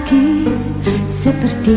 lagi seperti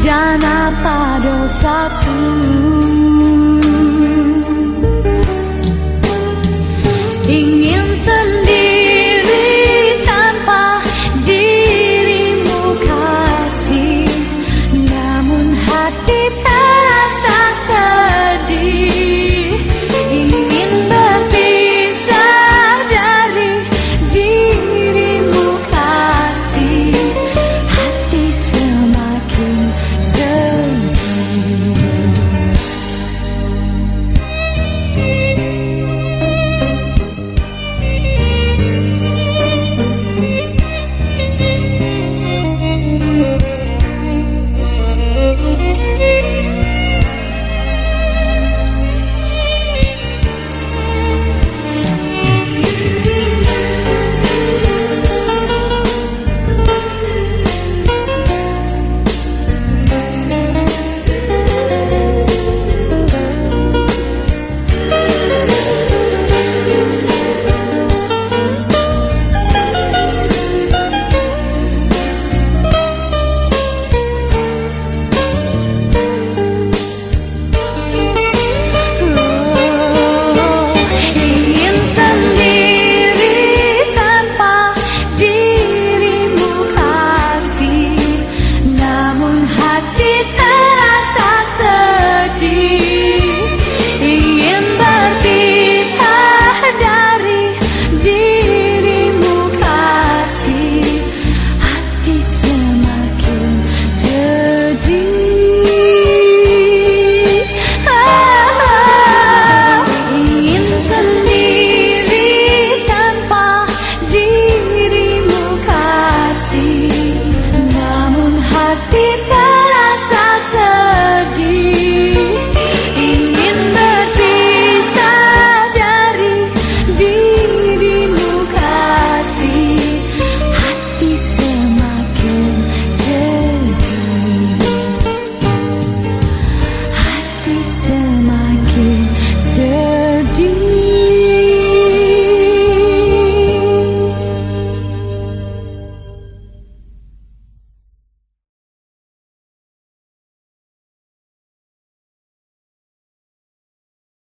dan apa dosaku